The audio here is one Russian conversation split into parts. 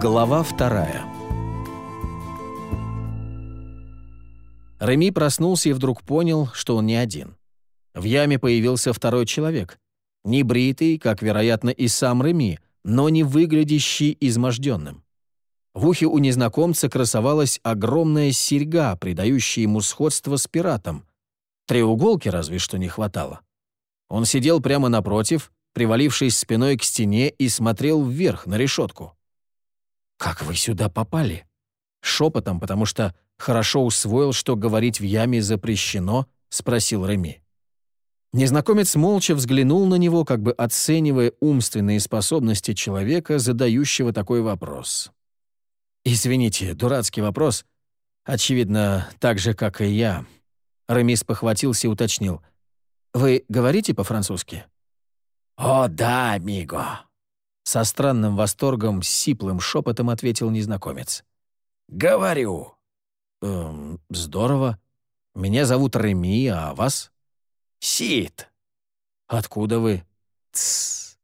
Глава вторая Реми проснулся и вдруг понял, что он не один. В яме появился второй человек. Не бритый, как, вероятно, и сам Реми, но не выглядящий изможденным. В ухе у незнакомца красовалась огромная серьга, придающая ему сходство с пиратом. Треуголки разве что не хватало. Он сидел прямо напротив, привалившись спиной к стене и смотрел вверх на решетку. «Как вы сюда попали?» Шепотом, потому что хорошо усвоил, что говорить в яме запрещено, спросил Реми. Незнакомец молча взглянул на него, как бы оценивая умственные способности человека, задающего такой вопрос. «Извините, дурацкий вопрос. Очевидно, так же, как и я». Ремис похватился и уточнил. «Вы говорите по-французски?» «О, да, амиго!» Со странным восторгом, сиплым шепотом ответил незнакомец. «Говорю». «Эм, здорово. Меня зовут Реми, а вас?» «Сид». «Откуда вы?» «Тссс».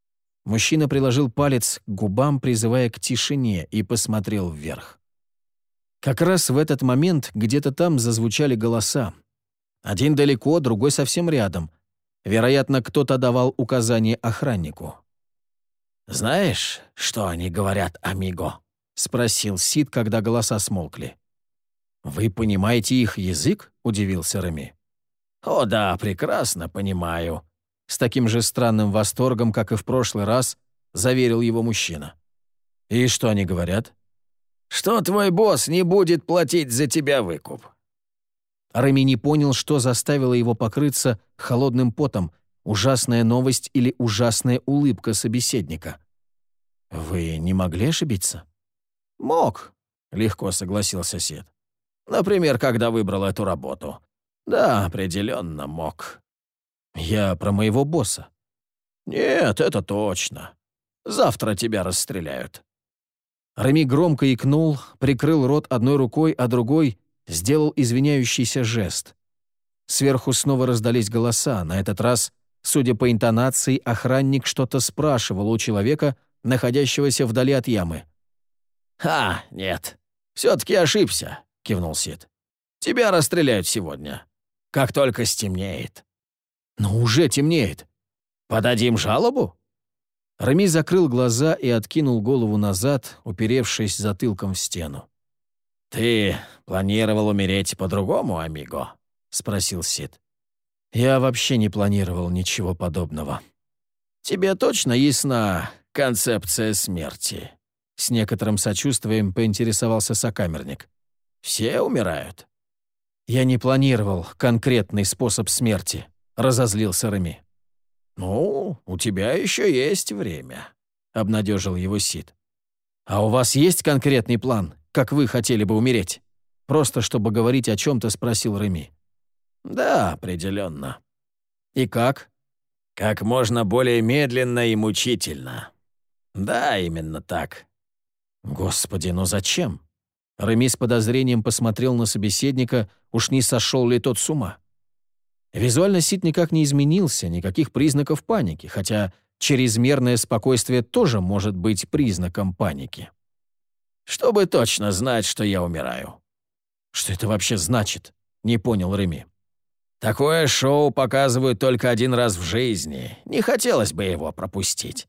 Мужчина приложил палец к губам, призывая к тишине, и посмотрел вверх. Как раз в этот момент где-то там зазвучали голоса. Один далеко, другой совсем рядом. Вероятно, кто-то давал указание охраннику. «Знаешь, что они говорят, амиго?» — спросил Сид, когда голоса смолкли. «Вы понимаете их язык?» — удивился Реми. «О да, прекрасно понимаю», — с таким же странным восторгом, как и в прошлый раз, заверил его мужчина. «И что они говорят?» «Что твой босс не будет платить за тебя выкуп». Реми не понял, что заставило его покрыться холодным потом, ужасная новость или ужасная улыбка собеседника. «Вы не могли ошибиться?» «Мог», — легко согласился Сид. «Например, когда выбрал эту работу. Да, определенно мог. Я про моего босса. Нет, это точно. Завтра тебя расстреляют. Рами громко икнул, прикрыл рот одной рукой, а другой сделал извиняющийся жест. Сверху снова раздались голоса. На этот раз, судя по интонации, охранник что-то спрашивал у человека, находящегося вдали от ямы. «А, нет, все-таки ошибся», — кивнул Сид. «Тебя расстреляют сегодня как только стемнеет». «Но уже темнеет. Подадим жалобу?» Рами закрыл глаза и откинул голову назад, уперевшись затылком в стену. «Ты планировал умереть по-другому, амиго?» — спросил Сид. «Я вообще не планировал ничего подобного». «Тебе точно ясна концепция смерти?» С некоторым сочувствием поинтересовался сокамерник. «Все умирают?» «Я не планировал конкретный способ смерти», — разозлился Реми. «Ну, у тебя еще есть время», — обнадежил его Сид. «А у вас есть конкретный план, как вы хотели бы умереть?» Просто чтобы говорить о чем-то, спросил Реми. «Да, определенно». «И как?» «Как можно более медленно и мучительно». «Да, именно так». «Господи, но зачем?» Реми с подозрением посмотрел на собеседника, уж не сошел ли тот с ума. Визуально Сид никак не изменился, никаких признаков паники, хотя чрезмерное спокойствие тоже может быть признаком паники. «Чтобы точно знать, что я умираю». «Что это вообще значит?» — не понял Реми. «Такое шоу показывают только один раз в жизни. Не хотелось бы его пропустить.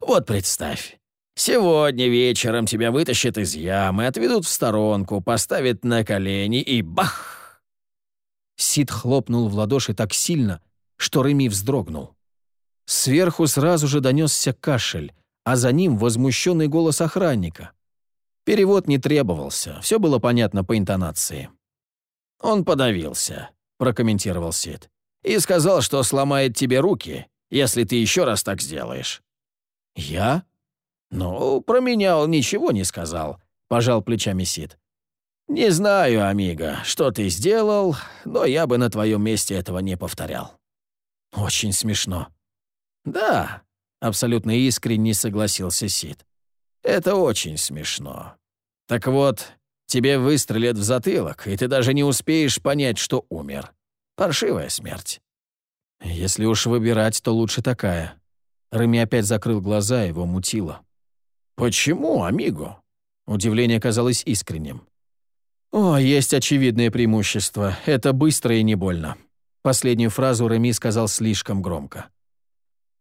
Вот представь, Сегодня вечером тебя вытащат из ямы, отведут в сторонку, поставят на колени и бах!» Сид хлопнул в ладоши так сильно, что Реми вздрогнул. Сверху сразу же донесся кашель, а за ним возмущенный голос охранника. Перевод не требовался, все было понятно по интонации. «Он подавился», — прокомментировал Сид, «и сказал, что сломает тебе руки, если ты еще раз так сделаешь». «Я?» «Ну, про меня он ничего не сказал», — пожал плечами Сид. «Не знаю, Амиго, что ты сделал, но я бы на твоем месте этого не повторял». «Очень смешно». «Да», — абсолютно искренне согласился Сид. «Это очень смешно. Так вот, тебе выстрелят в затылок, и ты даже не успеешь понять, что умер. Паршивая смерть». «Если уж выбирать, то лучше такая». Рыми опять закрыл глаза, его мутило. «Почему, амиго? Удивление казалось искренним. «О, есть очевидное преимущество. Это быстро и не больно». Последнюю фразу Реми сказал слишком громко.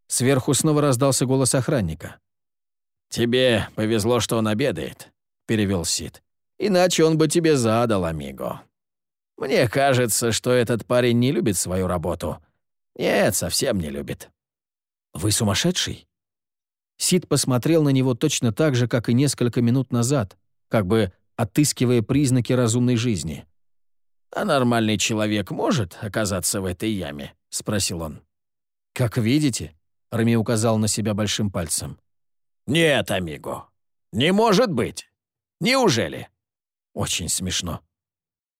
Сверху снова раздался голос охранника. «Тебе повезло, что он обедает», — перевел Сид. «Иначе он бы тебе задал, амиго. Мне кажется, что этот парень не любит свою работу. Нет, совсем не любит». «Вы сумасшедший?» Сид посмотрел на него точно так же, как и несколько минут назад, как бы отыскивая признаки разумной жизни. «А нормальный человек может оказаться в этой яме?» — спросил он. «Как видите», — Рами указал на себя большим пальцем. «Нет, амиго, не может быть. Неужели?» «Очень смешно».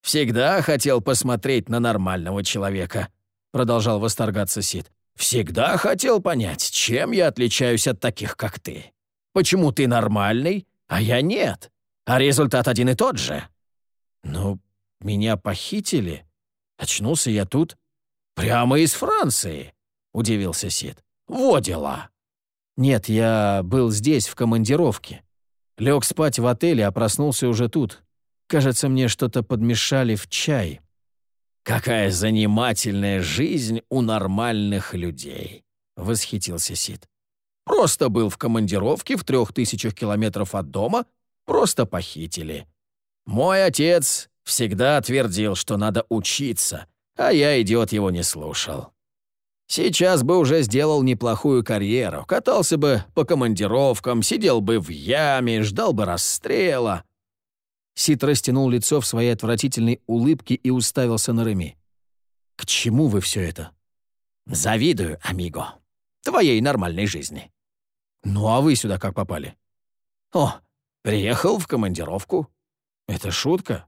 «Всегда хотел посмотреть на нормального человека», — продолжал восторгаться Сид. «Всегда хотел понять, чем я отличаюсь от таких, как ты. Почему ты нормальный, а я нет? А результат один и тот же». «Ну, меня похитили. Очнулся я тут». «Прямо из Франции», — удивился Сид. «Во дела». «Нет, я был здесь, в командировке. Лег спать в отеле, а проснулся уже тут. Кажется, мне что-то подмешали в чай». «Какая занимательная жизнь у нормальных людей», — восхитился Сид. «Просто был в командировке в трех тысячах километров от дома, просто похитили. Мой отец всегда твердил, что надо учиться, а я, идиот, его не слушал. Сейчас бы уже сделал неплохую карьеру, катался бы по командировкам, сидел бы в яме, ждал бы расстрела. Сит растянул лицо в своей отвратительной улыбке и уставился на Реми. «К чему вы все это?» «Завидую, амиго. Твоей нормальной жизни». «Ну а вы сюда как попали?» «О, приехал в командировку». «Это шутка?»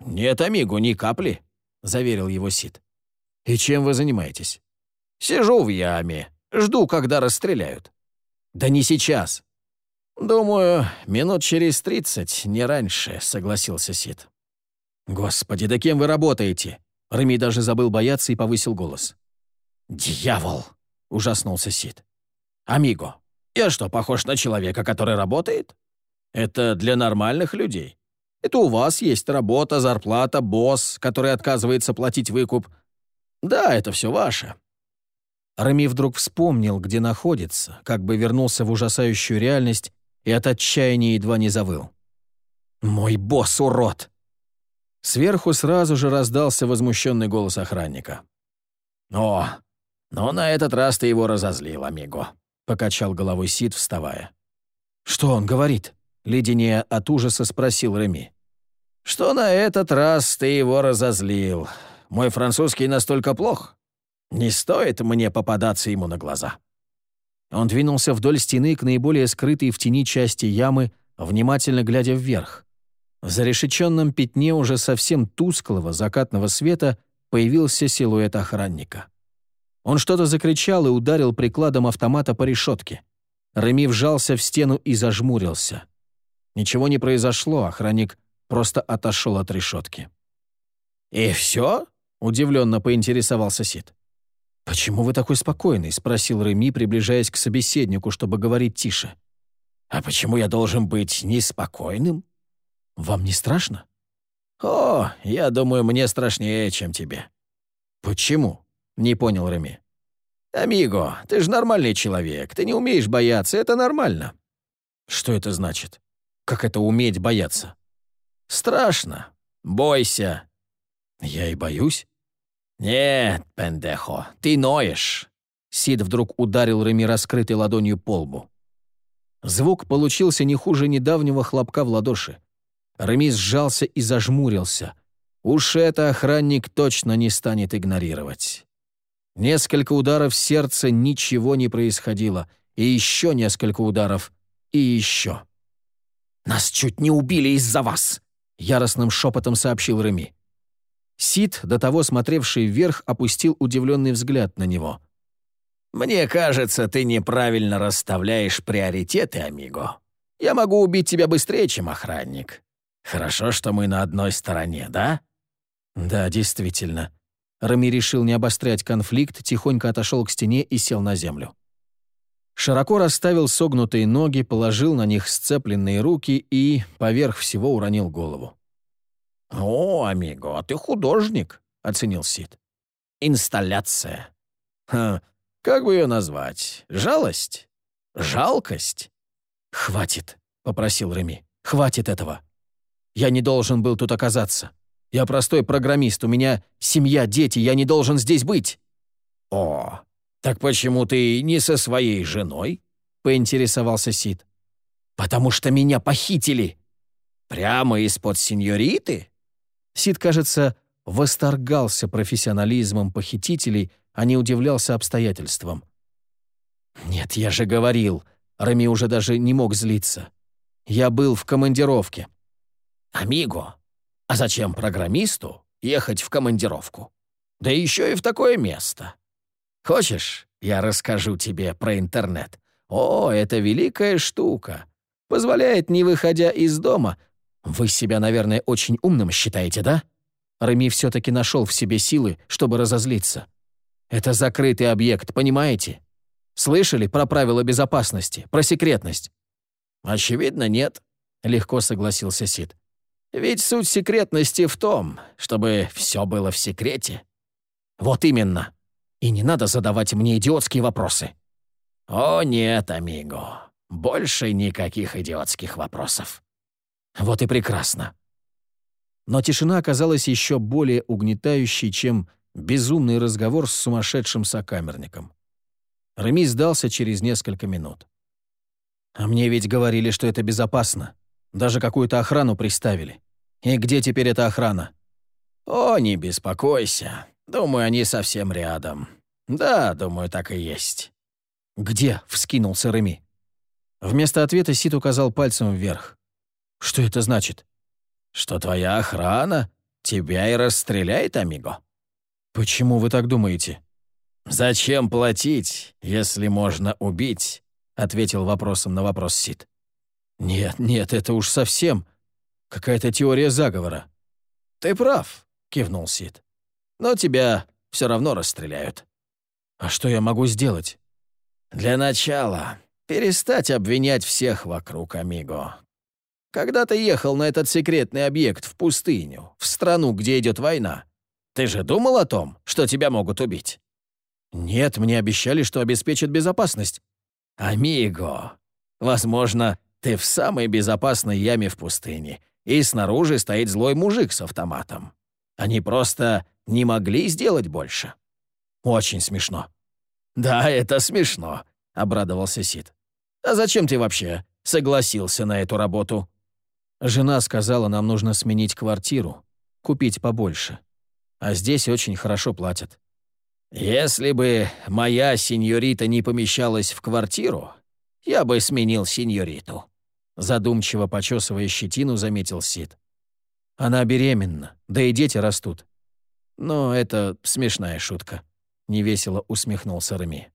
«Нет, амиго, ни капли», — заверил его Сид. «И чем вы занимаетесь?» Сижу в яме, жду, когда расстреляют». «Да не сейчас». «Думаю, минут через тридцать, не раньше», — согласился Сид. «Господи, да кем вы работаете?» Реми даже забыл бояться и повысил голос. «Дьявол!» — ужаснулся Сид. «Амиго, я что, похож на человека, который работает? Это для нормальных людей. Это у вас есть работа, зарплата, босс, который отказывается платить выкуп. Да, это все ваше. Рами вдруг вспомнил, где находится, как бы вернулся в ужасающую реальность и от отчаяния едва не завыл. «Мой босс, урод!» Сверху сразу же раздался возмущенный голос охранника. «О, но на этот раз ты его разозлил, амиго», — покачал головой Сид, вставая. «Что он говорит?» — леденее от ужаса спросил Реми. «Что на этот раз ты его разозлил. Мой французский настолько плох?» Не стоит мне попадаться ему на глаза». Он двинулся вдоль стены к наиболее скрытой в тени части ямы, внимательно глядя вверх. В зарешеченном пятне уже совсем тусклого закатного света появился силуэт охранника. Он что-то закричал и ударил прикладом автомата по решетке. Реми вжался в стену и зажмурился. Ничего не произошло, охранник просто отошел от решетки. «И все?» — удивленно поинтересовался Сид. «Почему вы такой спокойный?» — спросил Реми, приближаясь к собеседнику, чтобы говорить тише. «А почему я должен быть неспокойным?» «Вам не страшно?» «О, я думаю, мне страшнее, чем тебе». «Почему?» — не понял Реми. «Амиго, ты же нормальный человек, ты не умеешь бояться, это нормально». «Что это значит? Как это уметь бояться?» «Страшно. Бойся». «Я и боюсь». «Нет, пендехо, ты ноешь!» Сид вдруг ударил Реми раскрытой ладонью по лбу. Звук получился не хуже недавнего хлопка в ладоши. Реми сжался и зажмурился. Уж это охранник точно не станет игнорировать. Несколько ударов сердца, ничего не происходило. И еще несколько ударов. И еще. «Нас чуть не убили из-за вас!» — яростным шепотом сообщил Реми. Сид, до того смотревший вверх, опустил удивленный взгляд на него. «Мне кажется, ты неправильно расставляешь приоритеты, амиго. Я могу убить тебя быстрее, чем охранник. Хорошо, что мы на одной стороне, да?» «Да, действительно». Рами решил не обострять конфликт, тихонько отошел к стене и сел на землю. Широко расставил согнутые ноги, положил на них сцепленные руки и поверх всего уронил голову. «О, амиго, ты художник», — оценил Сид. «Инсталляция. Ха, как бы ее назвать? Жалость? Жалкость?» «Хватит», — попросил Реми. «Хватит этого. Я не должен был тут оказаться. Я простой программист, у меня семья, дети, я не должен здесь быть». «О, так почему ты не со своей женой?» — поинтересовался Сид. «Потому что меня похитили». «Прямо из-под сеньориты?» Сид, кажется, восторгался профессионализмом похитителей, а не удивлялся обстоятельствам. «Нет, я же говорил», — Рами уже даже не мог злиться. «Я был в командировке». «Амиго, а зачем программисту ехать в командировку? Да еще и в такое место. Хочешь, я расскажу тебе про интернет? О, это великая штука. Позволяет, не выходя из дома... Вы себя, наверное, очень умным считаете, да? Реми все-таки нашел в себе силы, чтобы разозлиться. Это закрытый объект, понимаете? Слышали про правила безопасности, про секретность? Очевидно, нет, легко согласился Сид. Ведь суть секретности в том, чтобы все было в секрете. Вот именно. И не надо задавать мне идиотские вопросы. О нет, амиго, больше никаких идиотских вопросов. Вот и прекрасно. Но тишина оказалась еще более угнетающей, чем безумный разговор с сумасшедшим сокамерником. Реми сдался через несколько минут. «А мне ведь говорили, что это безопасно. Даже какую-то охрану приставили. И где теперь эта охрана?» «О, не беспокойся. Думаю, они совсем рядом. Да, думаю, так и есть». «Где?» — вскинулся Реми. Вместо ответа Сид указал пальцем вверх. «Что это значит?» «Что твоя охрана тебя и расстреляет, амиго». «Почему вы так думаете?» «Зачем платить, если можно убить?» — ответил вопросом на вопрос Сид. «Нет, нет, это уж совсем. Какая-то теория заговора». «Ты прав», — кивнул Сид. «Но тебя все равно расстреляют». «А что я могу сделать?» «Для начала перестать обвинять всех вокруг, Амиго. Когда ты ехал на этот секретный объект в пустыню, в страну, где идет война, ты же думал о том, что тебя могут убить?» «Нет, мне обещали, что обеспечат безопасность». «Амиго, возможно, ты в самой безопасной яме в пустыне, и снаружи стоит злой мужик с автоматом. Они просто не могли сделать больше. Очень смешно. Да, это смешно, обрадовался Сид. А зачем ты вообще согласился на эту работу? Жена сказала, нам нужно сменить квартиру, купить побольше. А здесь очень хорошо платят. Если бы моя сеньорита не помещалась в квартиру, я бы сменил сеньориту. Задумчиво почесывая щетину, заметил Сид. Она беременна, да и дети растут. Но это смешная шутка. Невесело усмехнулся Реми.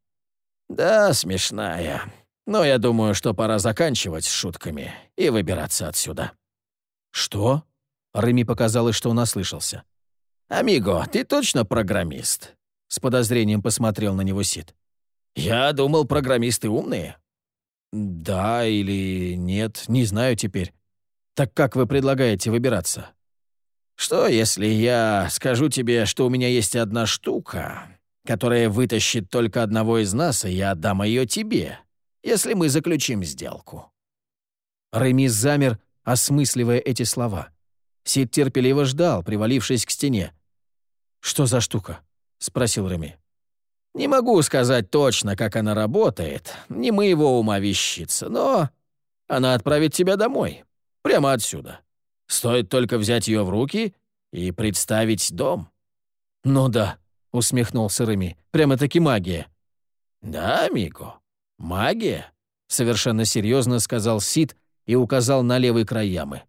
Да, смешная. Но я думаю, что пора заканчивать с шутками и выбираться отсюда. Что? Реми показалось, что он ослышался. «Амиго, ты точно программист?» С подозрением посмотрел на него Сид. «Я думал, программисты умные». «Да или нет, не знаю теперь. Так как вы предлагаете выбираться?» «Что, если я скажу тебе, что у меня есть одна штука, которая вытащит только одного из нас, и я отдам ее тебе, если мы заключим сделку?» Реми замер, осмысливая эти слова. Сид терпеливо ждал, привалившись к стене. «Что за штука?» — спросил Реми. Не могу сказать точно, как она работает, не моего ума вещица, но она отправит тебя домой, прямо отсюда. Стоит только взять ее в руки и представить дом». «Ну да», — усмехнулся Реми, — «прямо-таки магия». «Да, Мико, магия», — совершенно серьезно сказал Сид и указал на левый край ямы.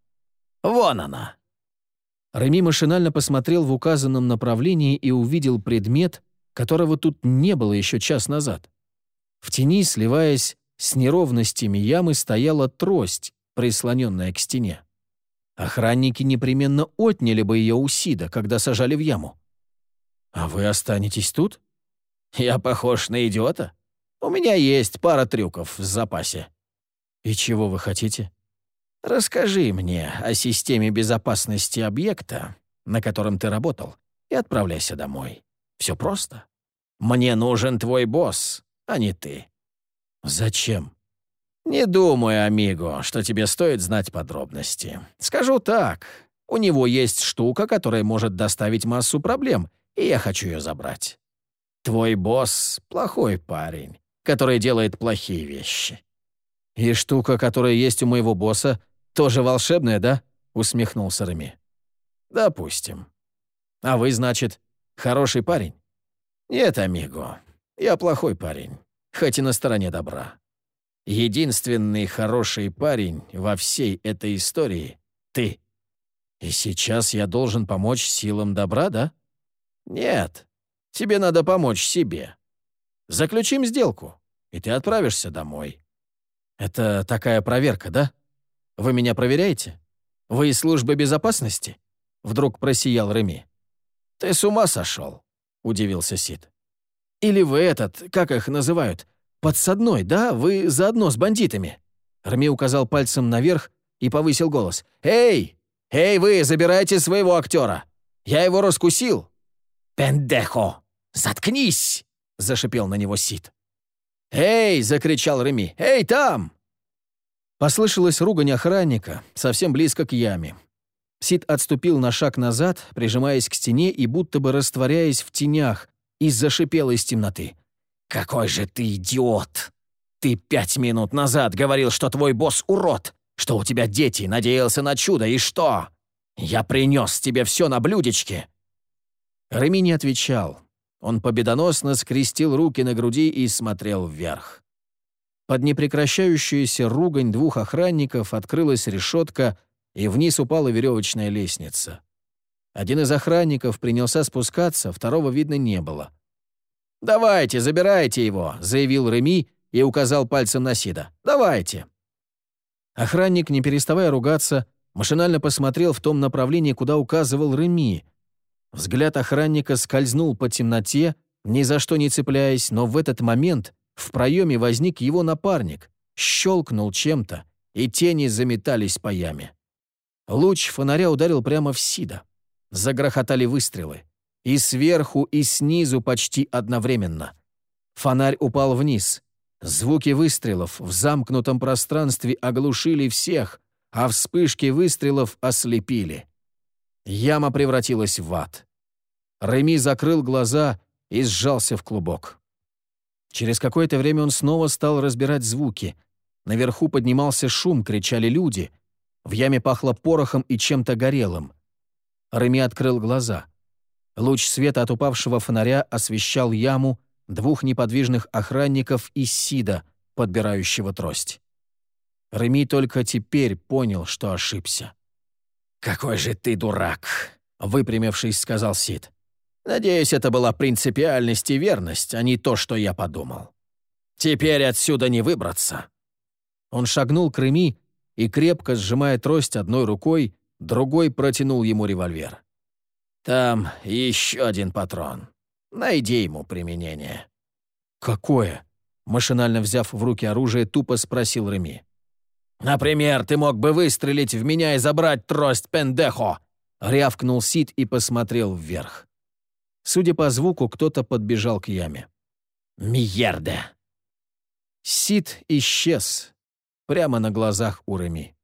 «Вон она». Реми машинально посмотрел в указанном направлении и увидел предмет, которого тут не было еще час назад. В тени, сливаясь с неровностями ямы, стояла трость, прислоненная к стене. Охранники непременно отняли бы ее у Сида, когда сажали в яму. «А вы останетесь тут?» «Я похож на идиота?» У меня есть пара трюков в запасе». «И чего вы хотите?» «Расскажи мне о системе безопасности объекта, на котором ты работал, и отправляйся домой. Все просто. Мне нужен твой босс, а не ты». «Зачем?» «Не думаю, Амиго, что тебе стоит знать подробности. Скажу так, у него есть штука, которая может доставить массу проблем, и я хочу ее забрать. Твой босс — плохой парень, который делает плохие вещи». «И штука, которая есть у моего босса, тоже волшебная, да?» — усмехнулся Реми. «Допустим. А вы, значит, хороший парень?» «Нет, Амиго, я плохой парень, хоть и на стороне добра. Единственный хороший парень во всей этой истории — ты. И сейчас я должен помочь силам добра, да? Нет, тебе надо помочь себе. Заключим сделку, и ты отправишься домой. Это такая проверка, да? Вы меня проверяете? Вы из службы безопасности? Вдруг просиял Реми. Ты с ума сошел? Удивился Сид. Или вы этот, как их называют, «Подсадной, да? Вы заодно с бандитами?» Рми указал пальцем наверх и повысил голос. «Эй! Эй, вы, забирайте своего актера! Я его раскусил!» «Пендехо! Заткнись!» — зашипел на него Сид. «Эй!» — закричал Реми. «Эй, там!» Послышалась ругань охранника, совсем близко к яме. Сид отступил на шаг назад, прижимаясь к стене и будто бы растворяясь в тенях, и зашипел из темноты. «Какой же ты идиот! Ты пять минут назад говорил, что твой босс урод, что у тебя дети, надеялся на чудо, и что? Я принес тебе все на блюдечке!» Реми не отвечал. Он победоносно скрестил руки на груди и смотрел вверх. Под непрекращающуюся ругань двух охранников открылась решетка, и вниз упала веревочная лестница. Один из охранников принялся спускаться, второго видно не было. «Давайте, забирайте его», — заявил Реми и указал пальцем на Сида. «Давайте». Охранник, не переставая ругаться, машинально посмотрел в том направлении, куда указывал Реми. Взгляд охранника скользнул по темноте, ни за что не цепляясь, но в этот момент в проеме возник его напарник, щелкнул чем-то, и тени заметались по яме. Луч фонаря ударил прямо в Сида. Загрохотали выстрелы. И сверху, и снизу почти одновременно. Фонарь упал вниз. Звуки выстрелов в замкнутом пространстве оглушили всех, а вспышки выстрелов ослепили. Яма превратилась в ад. Реми закрыл глаза и сжался в клубок. Через какое-то время он снова стал разбирать звуки. Наверху поднимался шум, кричали люди. В яме пахло порохом и чем-то горелым. Реми открыл глаза. Луч света от упавшего фонаря освещал яму двух неподвижных охранников и Сида, подбирающего трость. Реми только теперь понял, что ошибся. «Какой же ты дурак!» — выпрямившись, сказал Сид. «Надеюсь, это была принципиальность и верность, а не то, что я подумал. Теперь отсюда не выбраться». Он шагнул к Реми и, крепко сжимая трость одной рукой, другой протянул ему револьвер. Там еще один патрон. Найди ему применение». «Какое?» Машинально взяв в руки оружие, тупо спросил Реми. «Например, ты мог бы выстрелить в меня и забрать трость пендехо!» Рявкнул Сид и посмотрел вверх. Судя по звуку, кто-то подбежал к яме. «Мьерда!» Сид исчез прямо на глазах у Реми.